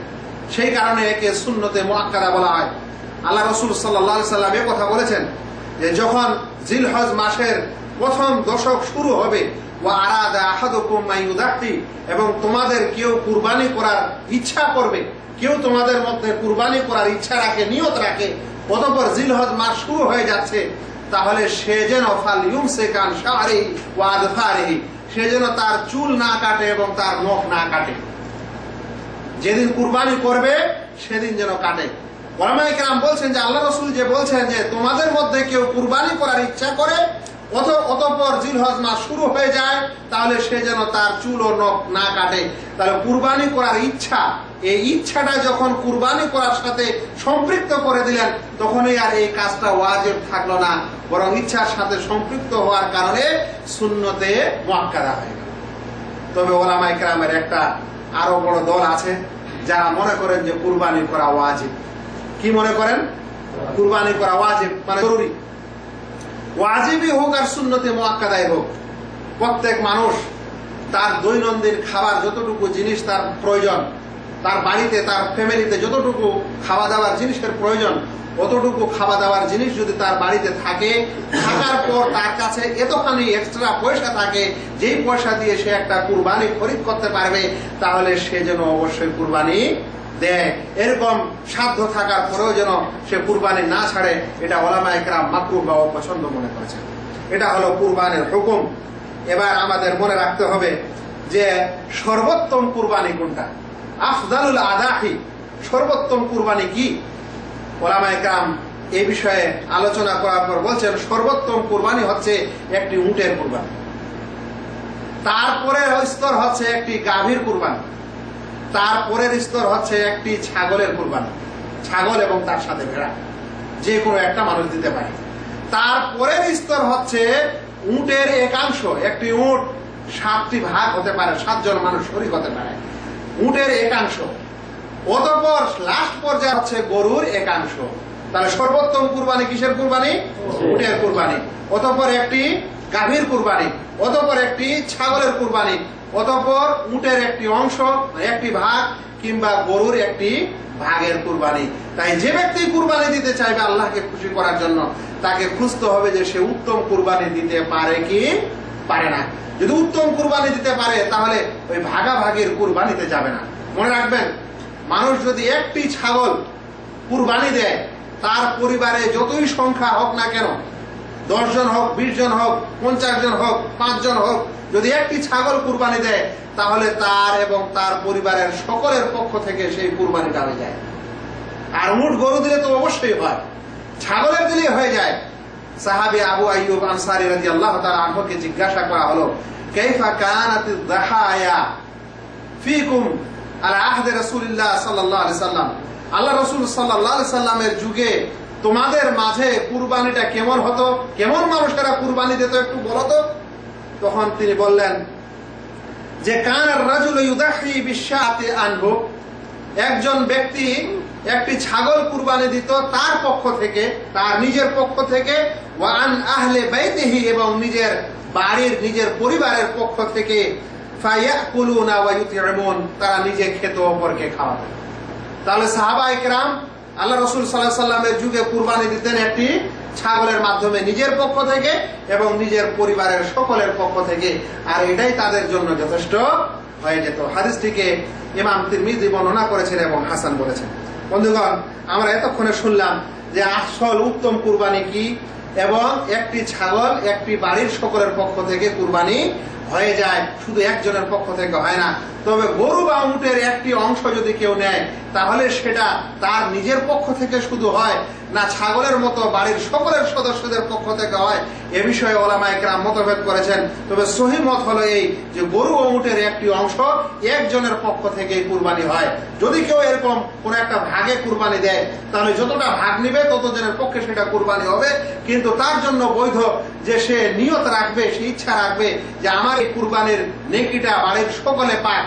সেই কারণে একে সুন্নতে মুআক্কাদা বলা হয়। আল্লাহ রসুল আলাইহি সাল্লাম এ কথা বলেছেন যে যখন জিলহজ মাসের প্রথম দশক শুরু হবে এবং তোমাদের কেউ কুরবানি করার ইচ্ছা করবে, কেউ তোমাদের মধ্যে কুরবানি করার ইচ্ছা রাখে, নিয়ত রাখে, অতঃপর জিলহজ মাস শুরু হয়ে যাচ্ছে, তাহলে সে যেন ফাল ইউমসে কান ওয়া সে যেন তার চুল না কাটে এবং তার নখ না কাটে। যেদিন কুরবানি করবে, সেদিন যেন কাটে। বলছেন যে, আল্লাহ রসুল যে বলছেন যে, তোমাদের মধ্যে কেউ কুরবানি করার ইচ্ছা করে অতঃপর জিলহজ মাস শুরু হয়ে যায়, তাহলে সে যেন তার চুল ও নখ না কাটে। তাহলে কুরবানি করার ইচ্ছা, এই ইচ্ছাটা যখন কুরবানি করার সাথে সম্পৃক্ত করে দিলেন, তখনই আর এই কাজটা ওয়াজিব থাকল না, বরং ইচ্ছার সাথে সম্পৃক্ত হওয়ার কারণে শূন্যতে মোয়াক্কাদা হয়ে গেল। তবে ওলামা ইকরামের একটা আরও বড় দল আছে, যারা মনে করেন যে কুরবানি করা ওয়াজিব। কি মনে করেন? কুরবানি করা ওয়াজিব মানে জরুরি। ওয়াজিবই হোক আর শূন্যতে মোয়াক্কাদাই হোক, প্রত্যেক মানুষ তার দৈনন্দিন খাবার যতটুকু জিনিস তার প্রয়োজন, তার বাড়িতে, তার ফ্যামিলিতে যতটুকু খাওয়া দাওয়ার জিনিসের প্রয়োজন, অতটুকু খাওয়া দাওয়ার জিনিস যদি তার বাড়িতে থাকে, থাকার পর তার কাছে এতখানি এক্সট্রা পয়সা থাকে, যেই পয়সা দিয়ে সে একটা কুরবানি খরিদ করতে পারবে, তাহলে সে যেন অবশ্যই কুরবানি দেয় এরকম সাধ্য থাকার পরেও যেন সে কুরবানি না ছাড়ে, এটা ওলামা একরাম মাকরুহ বা অপছন্দ মনে করেছেন। এটা হলো কুরবানের হুকুম। এবার আমাদের মনে রাখতে হবে যে সর্বোত্তম কুরবানি কোনটা? আফদালুল আদাহি। সর্বোত্তম কুরবানি কি? ওলামা একরাম এই বিষয়ে আলোচনা করার পর বলছেন, সর্বোত্তম কুরবানি হচ্ছে একটি উটের কুরবানি। তারপরের স্তর হচ্ছে একটি গাভীর কুরবানি। তারপরের স্তর হচ্ছে একটি ছাগলের কুরবানি। ছাগল এবং তার সাথে ভেড়া। যে কোনো একটা মানুষ দিতে পারে। তারপরের স্তর হচ্ছে উটের একাংশ। একটি উট সাতটি ভাগ হতে পারে, সাতজন মানুষ শরিক হতে পারে। উটের একাংশ। অতঃপর লাস্ট পর্যায়ে হচ্ছে গরুর একাংশ। তাহলে সর্বোত্তম কুরবানি কিসের কুরবানি? উটের কুরবানি। অতঃপর একটি গাভীর কুরবানি। অতঃপর একটি ছাগলের কুরবানি। অতঃপর উটের একটি অংশ, একটি ভাগ, কিংবা গরুর একটি ভাগের কুরবানি। তাই যে ব্যক্তি কুরবানি দিতে চাইবে আল্লাহকে খুশি করার জন্য, তাকে খুঁজতে হবে যে সে উত্তম কুরবানি দিতে পারে কি পারে না। যদি উত্তম কুরবানি দিতে পারে, তাহলে ওই ভাগাভাগির কুরবানিতে যাবে না। মনে রাখবেন, মানুষ যদি একটি ছাগল কুরবানি দেয়, তার পরিবারে যতই সংখ্যা হোক না কেন দশ জন হোক বিশ জন হোক পঞ্চাশ জন হোক পাঁচ জন হোক, যদি একটি ছাগল কুরবানি দেয়, তাহলে তার এবং তার পরিবারের সকলের পক্ষ থেকে সেই কুরবানিটা হয়ে যায়। আর উট গরু দিলে তো অবশ্যই হয়। ছাগলের দিলে হয়ে যায়। সাহাবি আবু আইয়ুব আনসারি রাজি আল্লাহ তার আনহকে জিজ্ঞাসা করা হলো, কাইফা কানাত দাহায়া ফিকুম আলা আহদে রাসূলুল্লাহ সাল্লাল্লাহু আলাইহি সাল্লাম? আল্লাহ রাসূল আলাইহি সাল্লামের যুগে তোমাদের মাঝে কুরবানিটা কেমন হতো? কেমন মানুষ তারা কুরবানি দিত একটু বলো তো? তখন তিনি বললেন, যে কান রাজুল ইউদাহি বিশ্বআতি আনহু, একজন ব্যক্তি একটি ছাগল কুরবানি দিত তার পক্ষ থেকে, তার নিজের পক্ষ থেকে ওয়ান আহলে বাইতিহি এবং নিজের বাড়ির, নিজের পরিবারের পক্ষ থেকে তারা নিজে খেত অপরকে খাওয়াতো। তাহলে সাহাবা একরাম আল্লাহ রসুল সাল্লাহ সাল্লামের যুগে কুরবানি দিতেন একটি ছাগলের মাধ্যমে, নিজের পক্ষ থেকে এবং নিজের পরিবারের সকলের পক্ষ থেকে। আর এটাই তাদের জন্য যথেষ্ট হয়ে যেত। হাদিসটিকে ইমাম তিরমিজি বর্ণনা করেছেন এবং হাসান বলেছেন। বন্ধুগণ, আমরা এতক্ষণে শুনলাম যে আসল উত্তম কুরবানি কি এবং একটি ছাগল একটি বাড়ির সকলের পক্ষ থেকে কুরবানি হয়ে যায়। শুধু একজনের পক্ষ থেকে হয় না তবে গরু বা উটের একটি অংশ যদি কেউ নেয়, তাহলে সেটা তার নিজের পক্ষ থেকে শুধু হয় না ছাগলের মতো বাড়ির সকলের সদস্যদের পক্ষ থেকে হয়। এ বিষয়ে ওলামা একরাম মতভেদ করেছেন। তবে সহি মত হলো এই যে গরু ও উটের একটি অংশ একজনের পক্ষ থেকে কুরবানি হয়। যদি কেউ এরকম কোন একটা ভাগে কুরবানি দেয়, তাহলে যতটা ভাগ নিবে, ততজনের পক্ষে সেটা কুরবানি হবে। কিন্তু তার জন্য বৈধ যে সে নিয়ত রাখবে, সে ইচ্ছা রাখবে যে আমার এই কুরবানির নেকিটা বাড়ির সকলে পায়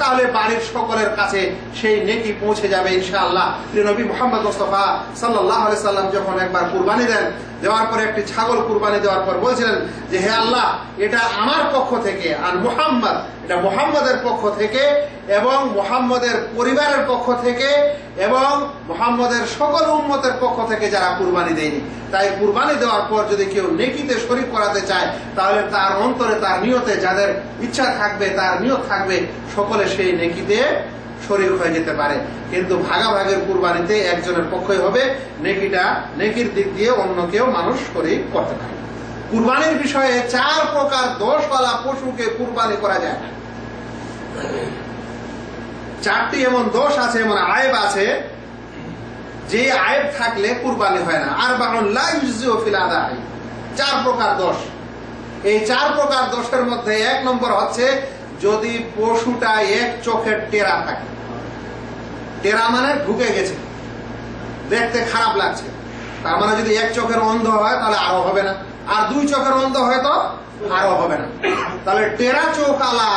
তাহলে বাড়ির সকলের কাছে সেই নেকি পৌঁছে যাবে ইনশাআল্লাহ। নবী মোহাম্মদ মোস্তফা সাল্লাহ সাল্লাম যখন একবার কুরবানি দেন, দেওয়ার পরে একটি ছাগল কুরবানি দেওয়ার পর বলছিলেন যে, হে আল্লাহ, এটা আমার পক্ষ থেকে আর মোহাম্মদ, এটা মোহাম্মদের পক্ষ থেকে এবং মোহাম্মদের পরিবারের পক্ষ থেকে এবং মোহাম্মদের সকল উম্মতের পক্ষ থেকে যারা কুরবানি দেয়নি। তাই কুরবানি দেওয়ার পর যদি কেউ নেকিতে শরিক করাতে চায়, তাহলে তার অন্তরে তার নিয়তে যাদের ইচ্ছা থাকবে, তার নিয়ত থাকবে, সকলে সেই নেকিতে শরীর হয়ে যেতে পারে। কিন্তু ভাগাভাগের কুরবানিতে একজনের পক্ষই হবে। নেকিটা নেকির দিক দিয়ে অন্য কেউ মানুষ শরীর করতে পারে কুরবানির বিষয়ে চার প্রকার দোষওয়ালা পশুকে কুরবানি করা যায় না। চারটি এমন দোষ আছে, এমন আয়েব আছে, যে আয়েব থাকলে কুরবানি হয় না। আর বাহন ফিলাদা চার প্রকার দোষ। এই চার প্রকার দোষের মধ্যে এক নম্বর হচ্ছে যদি পশুটা এক চোখের টেরা থাকে, টেরা মানে ঢুকে গেছে, দেখতে খারাপ লাগছে। তার মানে যদি এক চোখের অন্ধ হয়, তাহলে আরও হবে না। আর দুই চোখের অন্ধ হয় তো আরও হবে না। তাহলে টেরা চোখ আলা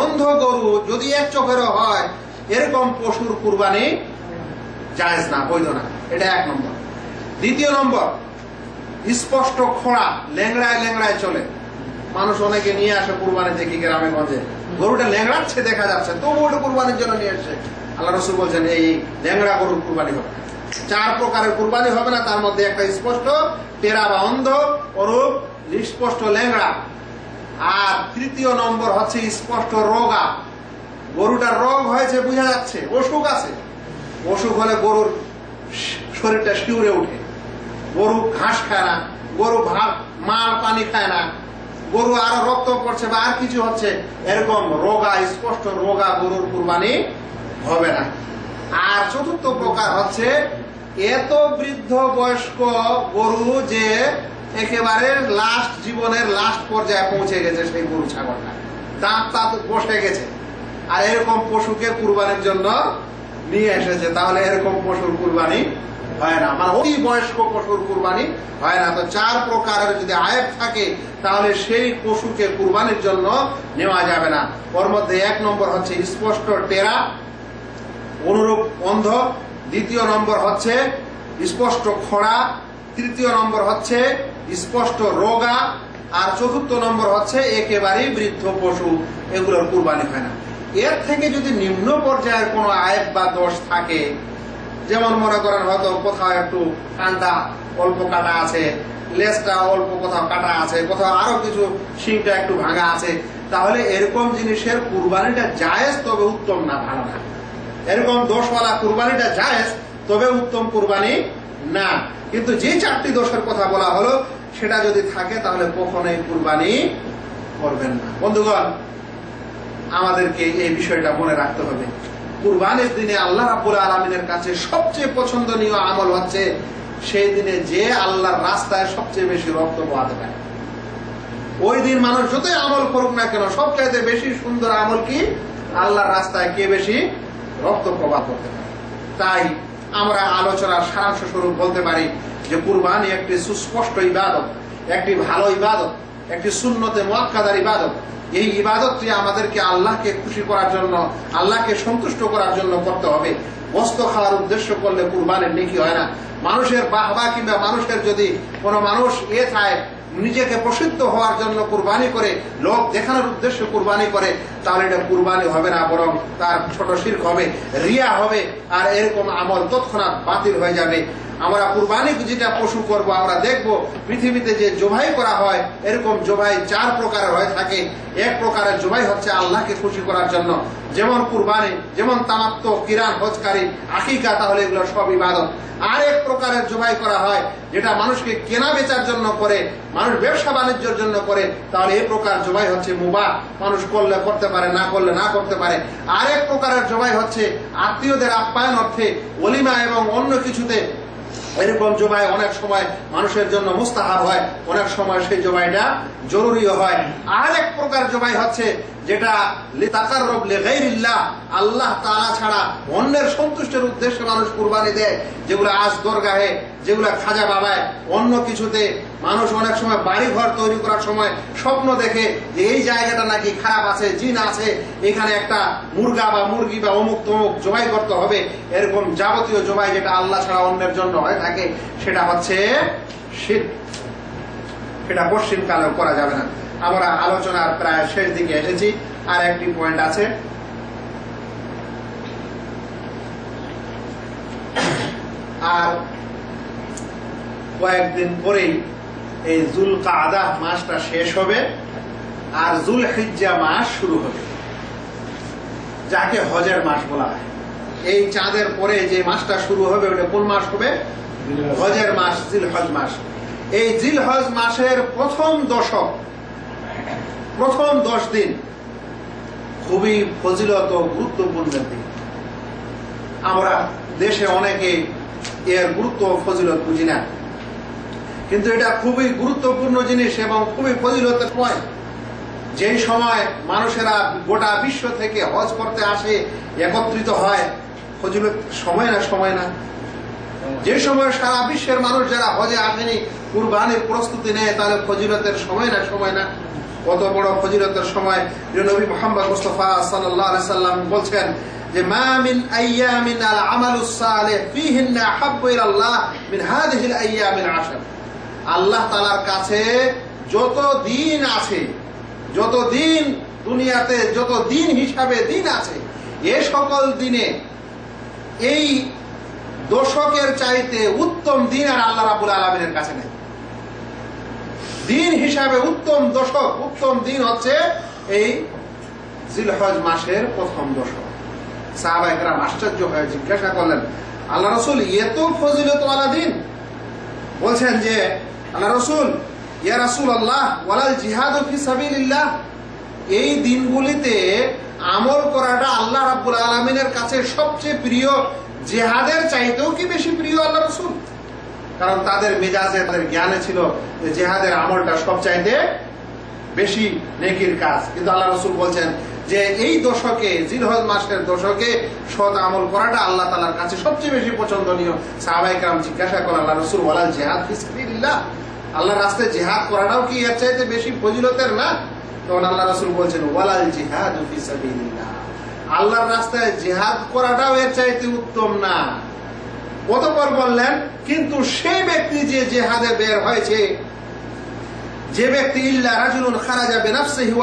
অন্ধ গরু যদি এক চোখেরও হয়, এরকম পশুর কুরবানি জায়েজ না, বৈধ না। এটা এক নম্বর। দ্বিতীয় নম্বর, স্পষ্ট খোঁড়া লেংড়ায় লেংড়ায় চলে। মানুষ অনেকে নিয়ে আসে কুরবানি দেখি গ্রামে, গঞ্জে। গরুটা লেংড়াচ্ছে দেখা যাচ্ছে। তবু ওটা কুরবানির জন্য নিয়ে আসছে আল্লাহ রসুল বলছেন, এই ল্যাংড়া গরুর কুরবানি হবে। চার প্রকারের কুরবানি হবে না, তার মধ্যে একটা স্পষ্ট, টেরা বা অন্ধ, অরূপ, স্পষ্ট ল্যাংড়া। আর তৃতীয় নম্বর হচ্ছে স্পষ্ট রোগা। গরুটার রোগ হয়েছে, বোঝা যাচ্ছে, অসুখ আছে। অসুখ হলে গরুর শরীরটা শিউরে উঠে গরু ঘাস খায় না, গরু ভাত মাল পানি খায় না। গরু আরও রক্ত পড়ছে বা আর কিছু হচ্ছে, এরকম রোগা, স্পষ্ট রোগা গরুর কুরবানি হবে না। আর চতুর্থ প্রকার হচ্ছে, এত বৃদ্ধ বয়স্ক গরু যে একেবারে লাস্ট জীবনের লাস্ট পর্যায়ে পৌঁছে গেছে সেই গরু ছাগলটা। দাঁত তাঁত বসে গেছে। আর এরকম পশুকে কুরবানির জন্য নিয়ে এসেছে। তাহলে এরকম পশুর কুরবানি হয় না মানে অতি বয়স্ক পশুর কুরবানি। হয় না তো চার প্রকারের যদি আয়েব থাকে, তাহলে সেই পশুকে কুরবানির জন্য নেওয়া যাবে না। ওর মধ্যে এক নম্বর হচ্ছে স্পষ্ট টেরা, অনুরূপ অন্ধ। দ্বিতীয় নম্বর হচ্ছে স্পষ্ট খরা তৃতীয় নম্বর হচ্ছে স্পষ্ট রোগা। আর চতুর্থ নম্বর হচ্ছে একেবারেই বৃদ্ধ পশু, এগুলোর কুরবানি হয় না। এর থেকে যদি নিম্ন পর্যায়ের কোনো আয়েব বা দোষ থাকে যেমন মনে করেন হয়তো কোথাও একটু কান্ডা অল্প কাটা আছে, লেজটা অল্প কোথাও কাটা আছে, কোথাও আরও কিছু শিংটা একটু ভাঙা আছে, তাহলে এরকম জিনিসের কুরবানিটা জায়েজ, তবে উত্তম না ভালো না। এরকম দোষওয়ালা কুরবানিটা জায়েজ, তবে উত্তম কুরবানি না। কিন্তু যে চারটি দোষের কথা বলা হলো, সেটা যদি থাকে, তাহলে কখনোই কুরবানি করবেন না। বন্ধুগণ, আমাদেরকে এই বিষয়টা মনে রাখতে হবে। কুরবানির দিনে আল্লাহ রাবুল আলমিনের কাছে সবচেয়ে পছন্দনীয় আমল হচ্ছে সেই দিনে যে আল্লাহর রাস্তায় সবচেয়ে বেশি রক্ত পোহাতে পারে। ওই দিন মানুষ যতই আমল করুক না কেন, সবচাইতে বেশি সুন্দর আমল কি? আল্লাহর রাস্তায় কে বেশি? রক্ত প্রবাহ করতে পারে। তাই আমরা আলোচনার সারাংশ স্বরূপ বলতে পারি যে কুরবানি একটি সুস্পষ্ট ইবাদত, একটি ভালো ইবাদত, একটি শূন্যতে মোয়াক্কাদার ইবাদত। এই ইবাদতটি আমাদেরকে আল্লাহকে খুশি করার জন্য, আল্লাহকে সন্তুষ্ট করার জন্য করতে হবে বস্ত খাওয়ার উদ্দেশ্য করলে কুরবানের নেকি হয় না। মানুষের বাহবা কিংবা মানুষের যদি কোনো মানুষ এ চায়, নিজেকে প্রসিদ্ধ হওয়ার জন্য কুরবানি করে, লোক দেখানোর উদ্দেশ্যে কুরবানি করে, তাহলে এটা কুরবানি হবে না, বরং তার ছোট শির্ক হবে, রিয়া হবে, আর এরকম আমল তৎক্ষণাৎ বাতিল হয়ে যাবে। আমরা কুরবানি যেটা পশু করব, আমরা দেখব পৃথিবীতে যে জবাই করা হয়, এরকম জবাই চার প্রকারের হয়ে থাকে। এক প্রকারের জবাই হচ্ছে আল্লাহকে খুশি করার জন্য। যেমন কুরবানি, যেমন তামাত্ম, কিরান, হজকারী, আকিকা, তাহলে এগুলো সব ইবাদত। আর এক প্রকারের জবাই করা হয়, যেটা মানুষকে কেনা বেচার জন্য করে, মানুষ ব্যবসা বাণিজ্যের জন্য করে, তাহলে এই প্রকার জবাই হচ্ছে মুবা। মানুষ করলে করতে পারে, না করলে না করতে পারে। আর এক প্রকারের জবাই হচ্ছে আত্মীয়দের আপ্যায়ন অর্থে অলিমা এবং অন্য কিছুতে এরকম জবাই অনেক সময় মানুষের জন্য মুস্তাহাব হয়, অনেক সময় সেই জবাইটা জরুরিও হয়। আর এক প্রকার জবাই হচ্ছে যেটা লিগাইরিল্লাহ, আল্লাহ তালা ছাড়া অন্যের সন্তুষ্টের উদ্দেশ্যে মানুষ কুরবানি দেয়, যেগুলো আজ দরগাহে, যেগুলো খাজা বাবায়, অন্য কিছুতে মানুষ অনেক সময় বাড়ি ঘর তৈরি করার সময় স্বপ্ন দেখে যে এই জায়গাটা নাকি খারাপ আছে, জিন আছে, এখানে একটা মুরগা বা মুরগি বা অমুক তমুক জবাই করতে হবে, এরকম যাবতীয় জবাই যেটা আল্লাহ ছাড়া অন্যের জন্য হয়ে থাকে, সেটা হচ্ছে শীত। সেটা পশ্চিম কালেও করা যাবে না। আমরা আলোচনার প্রায় শেষ দিকে এসেছি। আর একটি পয়েন্ট আছে। আর কয়েকদিন পরেই এই জুল কাদা মাসটা শেষ হবে আর জুল হিজ্জা মাস শুরু হবে। যাকে হজের মাস বলা হয়। এই চাঁদের পরে যে মাসটা শুরু হবে ওটা কোন মাস হবে? হজের মাস জিল হজ মাস। এই জিল হজ মাসের প্রথম দশক প্রথম দশ দিন খুবই ফজিলত ও গুরুত্বপূর্ণ দিন। আমরা দেশে অনেকে এর গুরুত্ব ফজিলত বুঝি না। কিন্তু এটা খুবই গুরুত্বপূর্ণ জিনিস এবং খুবই ফজিলতের সময় যে সময় মানুষেরা গোটা বিশ্ব থেকে হজ করতে আসে, একত্রিত হয়, ফজিলত সময় না সময় না। যে সময় সারা বিশ্বের মানুষ যারা হজে আসেনি, কুরবানির প্রস্তুতি নেয়, তাহলে ফজিলতের সময় না সময় না। কত বড় ফজিলতের সময় যে নবী মোহাম্মদ মুস্তফা সাল্লাম বলছেন যে, মা মিন আইয়ামিন আল মিন হাযিহিল আইয়ামিল আল্লাহ তাআলার কাছে যত দিন আছে, যত দিন দুনিয়াতে, যত দিন হিসাবে দিন আছে, এ সকল দিনে এই দশকের চাইতে উত্তম দিন আর আল্লাহ রাবুল আলমিনের কাছে নেই। দিন হিসাবে উত্তম দশক, উত্তম দিন হচ্ছে এই জিলহজ মাসের প্রথম দশক। সাহাবাহিকরা আশ্চর্য হয়ে জিজ্ঞাসা করলেন, আল্লাহ রসুল, এত ফজিলত দিন? বলছেন যে আল্লাহ রসুল, ইয়া রাসুল আল্লাহ ওয়ালাল জিহাদ এই দিনগুলিতে আমল করাটা আল্লাহ রাব্বুল আলমিনের কাছে সবচেয়ে প্রিয়, জেহাদের চাইতেও কি বেশি প্রিয় আল্লাহ রসুল? কারণ তাদের মেজাজে, তাদের জ্ঞানে ছিল যে জেহাদের আমলটা সব চাইতে বেশি নেকির কাজ। কিন্তু আল্লাহ রসুল বলছেন যে এই দশকে, জিলহজ মাসের দশকে সৎ আমল করাটা আল্লাহ তালার কাছে সবচেয়ে বেশি পছন্দনীয়। সাহাবাইকরাম জিজ্ঞাসা করে আল্লাহ রসুল, ওয়ালাল জেহাদ ফিসবিল্লাহ আল্লাহ রাস্তায় জেহাদ করাটাও কি এর চাইতে বেশি ফজিলতের না? তখন আল্লাহ রসুল বলছেন, ওয়ালাল জিহাদ ফিসাবিল্লাহ আল্লাহর রাস্তায় জেহাদ করাটাও এর চাইতে উত্তম না। অতপর বললেন, কিন্তু সেই ব্যক্তি যে জেহাদে বের হয়েছে যে ব্যক্তি ইল্লা রাজুলুন খারাজা বিনাফসিহি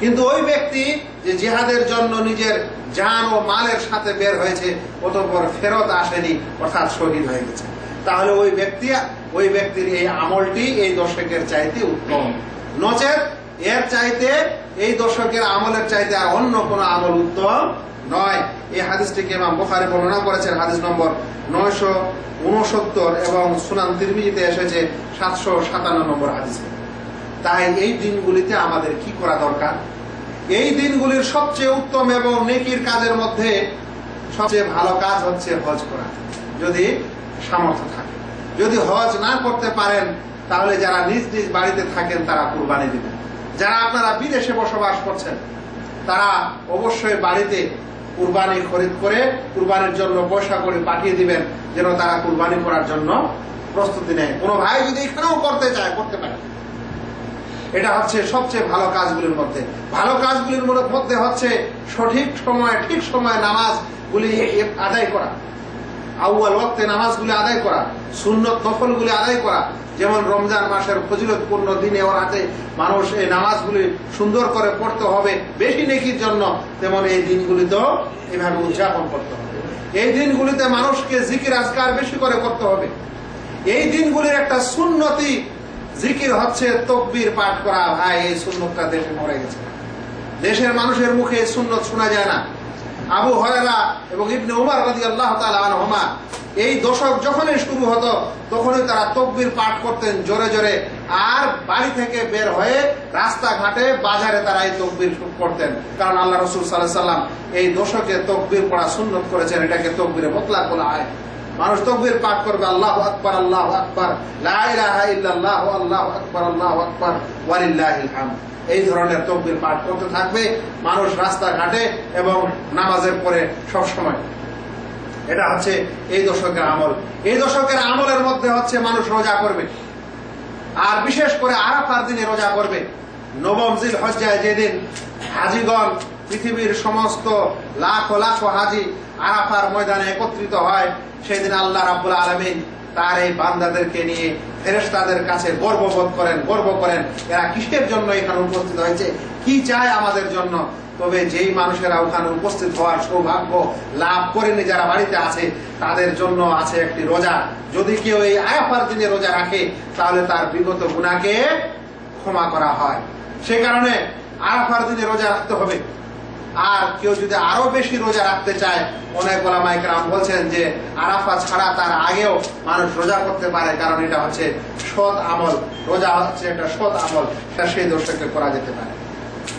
কিন্তু ওই ব্যক্তি যে জিহাদের জন্য নিজের জান ও মালের সাথে বের হয়েছে, অতঃপর ফেরত আসেনি, অর্থাৎ শহীদ হয়ে গেছে। তাহলে ওই ব্যক্তি, ওই ব্যক্তির এই আমলটি এই দশকের চাইতে উত্তম। নচেত এর চাইতে, এই দশকের আমলের চাইতে আর অন্য কোন আমল উত্তম নয়। এই হাদিসটিকে ইমাম বুখারী বর্ণনা করেছেন? হাদিস নম্বর নয়শো উনসত্তর এবং সুনান তিরমিজিতে এসেছে সাতশো সাতান্ন নম্বর হাদিসে। তাই এই দিনগুলিতে আমাদের কি করা দরকার? এই দিনগুলির সবচেয়ে উত্তম এবং নেকির কাজের মধ্যে সবচেয়ে ভালো কাজ হচ্ছে হজ করা। যদি সামর্থ্য থাকে। যদি হজ না করতে পারেন, তাহলে যারা নিজ নিজ বাড়িতে থাকেন, তারা কুরবানি দিবেন। যারা আপনারা বিদেশে বসবাস করছেন, তারা অবশ্যই বাড়িতে কুরবানি খরিদ করে, কুরবানির জন্য পয়সা করে পাঠিয়ে দিবেন, যেন তারা কুরবানি করার জন্য প্রস্তুতি নেয়। কোনো ভাই যদি এখানেও করতে চায়, করতে পারে। এটা হচ্ছে সবচেয়ে ভালো কাজগুলির মধ্যে। ভালো কাজগুলির মধ্যে হচ্ছে সঠিক সময়, ঠিক সময় নামাজগুলি আদায় করা। আউয়াল ওয়াক্তে নামাজগুলি আদায় করা, সুন্নত নফলগুলি আদায় করা যেমন রমজান মাসের ফজিলতপূর্ণ দিনে ওর হাতে মানুষ এই নামাজগুলি সুন্দর করে পড়তে হবে, বেশি নেকির জন্য, তেমন এই দিনগুলিতেও এভাবে উদযাপন করতে হবে। এই দিনগুলিতে মানুষকে জিকির আজকার বেশি করে করতে হবে। এই দিনগুলির একটা সুন্নতি জিকির হচ্ছে তকবির পাঠ করা, ভাই, এই সুন্নতটা দেশে মরে গেছে। দেশের মানুষের মুখে সুন্নত শোনা যায় না। আবু হরেরা এবং ইবনে উমার রাজি আল্লাহ তালা এই দশক যখনই শুরু হতো, তখনই তারা তকবির পাঠ করতেন জোরে জোরে। আর বাড়ি থেকে বের হয়ে রাস্তাঘাটে বাজারে তারা এই তকবির করতেন। কারণ আল্লাহ রসুল সাল্লাহ সাল্লাম এই দোষকে তকবির পড়া সুন্নত করেছেন, এটাকে তকবিরে মোতলাক বলা হয়। মানুষ তকবির পাঠ করবে, আল্লাহ আকবর আল্লাহ আকবর আল্লাহ আকবর আল্লাহ আকবর হামদ এই ধরনের তকবির পাঠ করতে থাকবে মানুষ রাস্তাঘাটে এবং নামাজের পরে সব সময় এটা হচ্ছে এই দশকের আমল। এই দশকের আমলের মধ্যে হচ্ছে মানুষ রোজা করবে। আর বিশেষ করে আরাফার দিনে রোজা করবে। নবম জিল হজ্জায় যেদিন হাজিগণ, পৃথিবীর সমস্ত লাখ লাখ হাজি আরাফার ময়দানে একত্রিত হয়, সেদিন আল্লাহ রাবুল আলমিন তার এই বান্দাদেরকে নিয়ে ফেরেশতাদের কাছে গর্ববোধ করেন, গর্ব করেন। এরা কিসের জন্য এখানে উপস্থিত হয়েছে? কি চায় আমাদের জন্য? তবে যেই মানুষেরা ওখানে উপস্থিত হওয়ার সৌভাগ্য লাভ করেনি, যারা বাড়িতে আছে, তাদের জন্য আছে একটি রোজা। যদি কেউ এই আয়াফার দিনে রোজা রাখে, তাহলে তার বিগত গুণাকে ক্ষমা করা হয়। সে কারণে আরাফার দিনে রোজা রাখতে হবে। আর কেউ যদি আরও বেশি রোজা রাখতে চায়, অনেক ওলামাইক রাম বলছেন যে আরাফা ছাড়া তার আগেও মানুষ রোজা করতে পারে, কারণ এটা হচ্ছে সৎ আমল। রোজা হচ্ছে একটা সৎ আমল সেই দর্শককে করা যেতে পারে।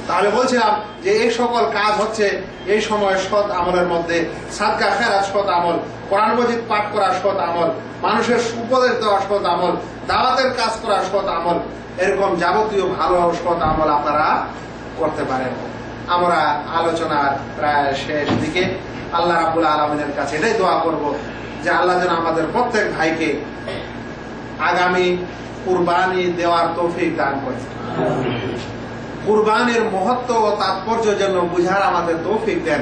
তাহলে বলছিলাম যে এই সকল কাজ হচ্ছে এই সময় সৎ আমলের মধ্যে। সাদকা খেরা সৎ আমল, কোরআন মজিদ পাঠ করা সৎ আমল, মানুষের উপদেশ দেওয়া সৎ আমল, দাওয়াতের কাজ করা সৎ আমল, এরকম যাবতীয় ভালো সৎ আমল আপনারা করতে পারেন। আমরা আলোচনার প্রায় শেষ দিকে আল্লাহ রাবুল আলমিনের কাছে এটাই দোয়া করব যে আল্লাহ যেন আমাদের প্রত্যেক ভাইকে আগামী কুরবানি দেওয়ার তৌফিক দান করে। কুরবানের মহত্ব ও তাৎপর্য যেন বুঝার আমাদের তৌফিক দেন।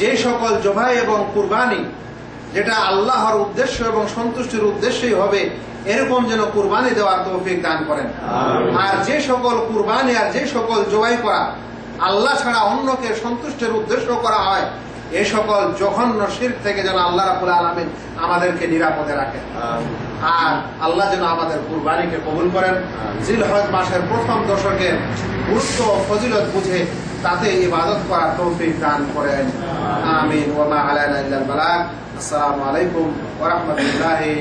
যে সকল জবাই এবং কুরবানি যেটা আল্লাহর উদ্দেশ্য এবং সন্তুষ্টির উদ্দেশ্যই হবে এরকম যেন কুরবানি দেওয়ার তৌফিক দান করেন। আর যে সকল কুরবানি আর যে সকল জবাই করা আল্লাহ ছাড়া অন্যকে সন্তুষ্টের উদ্দেশ্য করা হয় এ সকল জঘন্য শির থেকে যেন আল্লাহ রাবুল আলমিন আমাদেরকে নিরাপদে রাখেন। আর আল্লাহ যেন আমাদের কুরবানিকে কবুল করেন। জিল হজ মাসের প্রথম দশকে গুরুত্ব ফজিলত বুঝে তাতে ইবাদত করার তৌফিক দান করেন। আমিন। ওমা আলাইনা ইল্লাল বালাক আসসালামু আলাইকুম ওয়া রাহমাতুল্লাহি